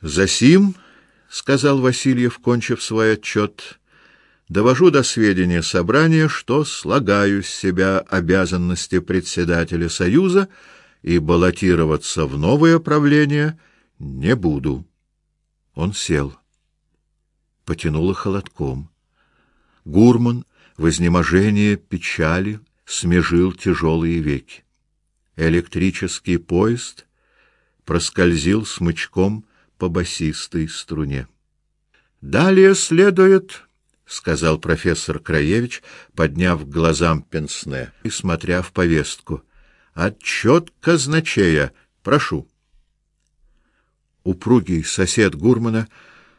Засим, сказал Васильев, кончив свой отчет, довожу до сведения собрания, что слагаю с себя обязанности председателя союза и баллотироваться в новое правление не буду. Он сел. Потянуло холодком. Гурман в изнеможении печали смежил тяжелые веки. Электрический поезд проскользил смычком по басистой струне. Далее следует, сказал профессор Краевич, подняв глазам пенсне и смотря в повестку. Отчет казначея, прошу. Упругий сосед Гурмана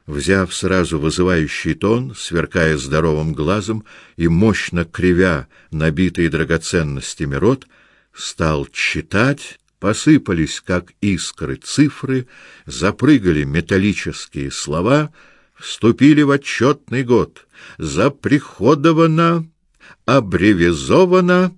взяв сразу вызывающий тон, сверкая здоровым глазом и мощно кривя набитый драгоценностями рот, стал читать, посыпались как искры цифры, запрыгали металлические слова, вступили в отчетный год, заприходовано, абревизовано,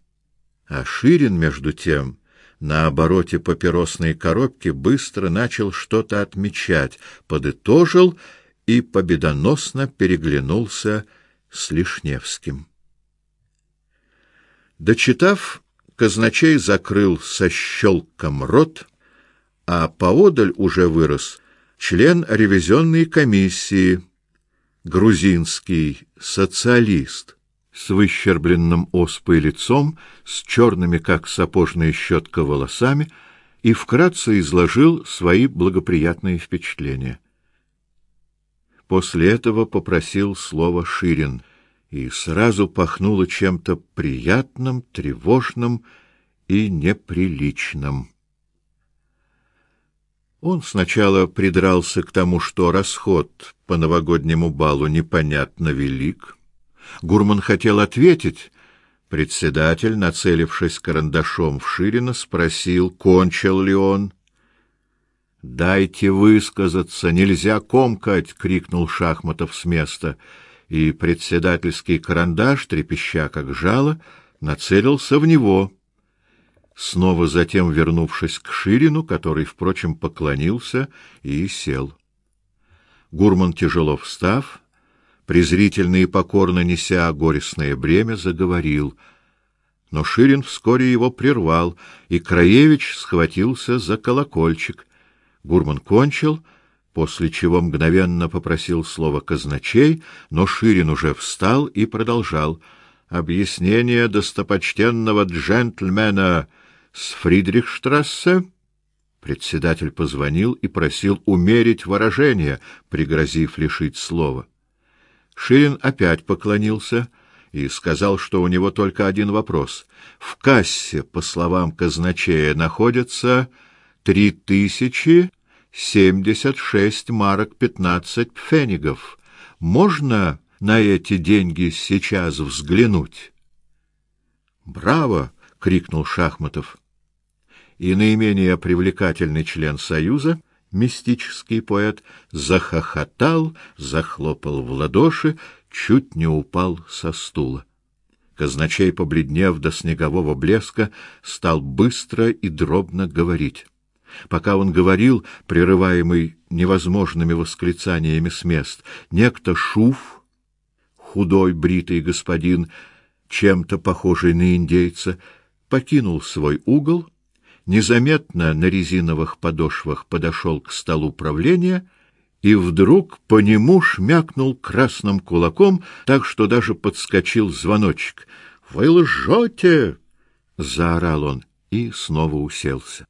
а Ширин между тем на обороте папиросной коробки быстро начал что-то отмечать, подытожил и победоносно переглянулся с Лишневским. Дочитав, казначей закрыл со щелком рот, а поодаль уже вырос член ревизионной комиссии, грузинский социалист с выщербленным оспой лицом, с черными, как сапожная щетка, волосами, и вкратце изложил свои благоприятные впечатления. После этого попросил слово Ширин, и сразу пахнуло чем-то приятным, тревожным и неприличным. Он сначала придрался к тому, что расход по новогоднему балу непонятно велик, Гурман хотел ответить. Председатель, нацелившись карандашом в Ширина, спросил, кончил ли он. «Дайте высказаться, нельзя комкать!» — крикнул Шахматов с места, и председательский карандаш, трепеща как жало, нацелился в него. Снова затем вернувшись к Ширину, который, впрочем, поклонился и сел. Гурман, тяжело встав, презрительно и покорно неся горестное бремя, заговорил. Но Ширин вскоре его прервал, и Краевич схватился за колокольчик. Гурман кончил, после чего мгновенно попросил слово казначей, но Ширин уже встал и продолжал. «Объяснение достопочтенного джентльмена с Фридрихштрассе?» Председатель позвонил и просил умерить выражение, пригрозив лишить слова. Ширин опять поклонился и сказал, что у него только один вопрос. В кассе, по словам казначея, находится три тысячи семьдесят шесть марок пятнадцать пфенигов. Можно на эти деньги сейчас взглянуть? Браво, крикнул Шахматов. И наименее привлекательный член союза мистический поэт захохотал, захлопал в ладоши, чуть не упал со стула. Казначей, побледнев до снегового блеска, стал быстро и дробно говорить. Пока он говорил, прерываемый невозможными восклицаниями с мест, некто Шуф, худой бритый господин, чем-то похожий на индейца, покинул свой угол незаметно на резиновых подошвах подошел к столу правления и вдруг по нему шмякнул красным кулаком, так что даже подскочил звоночек. "Вы лжете!" заорал он и снова уселся.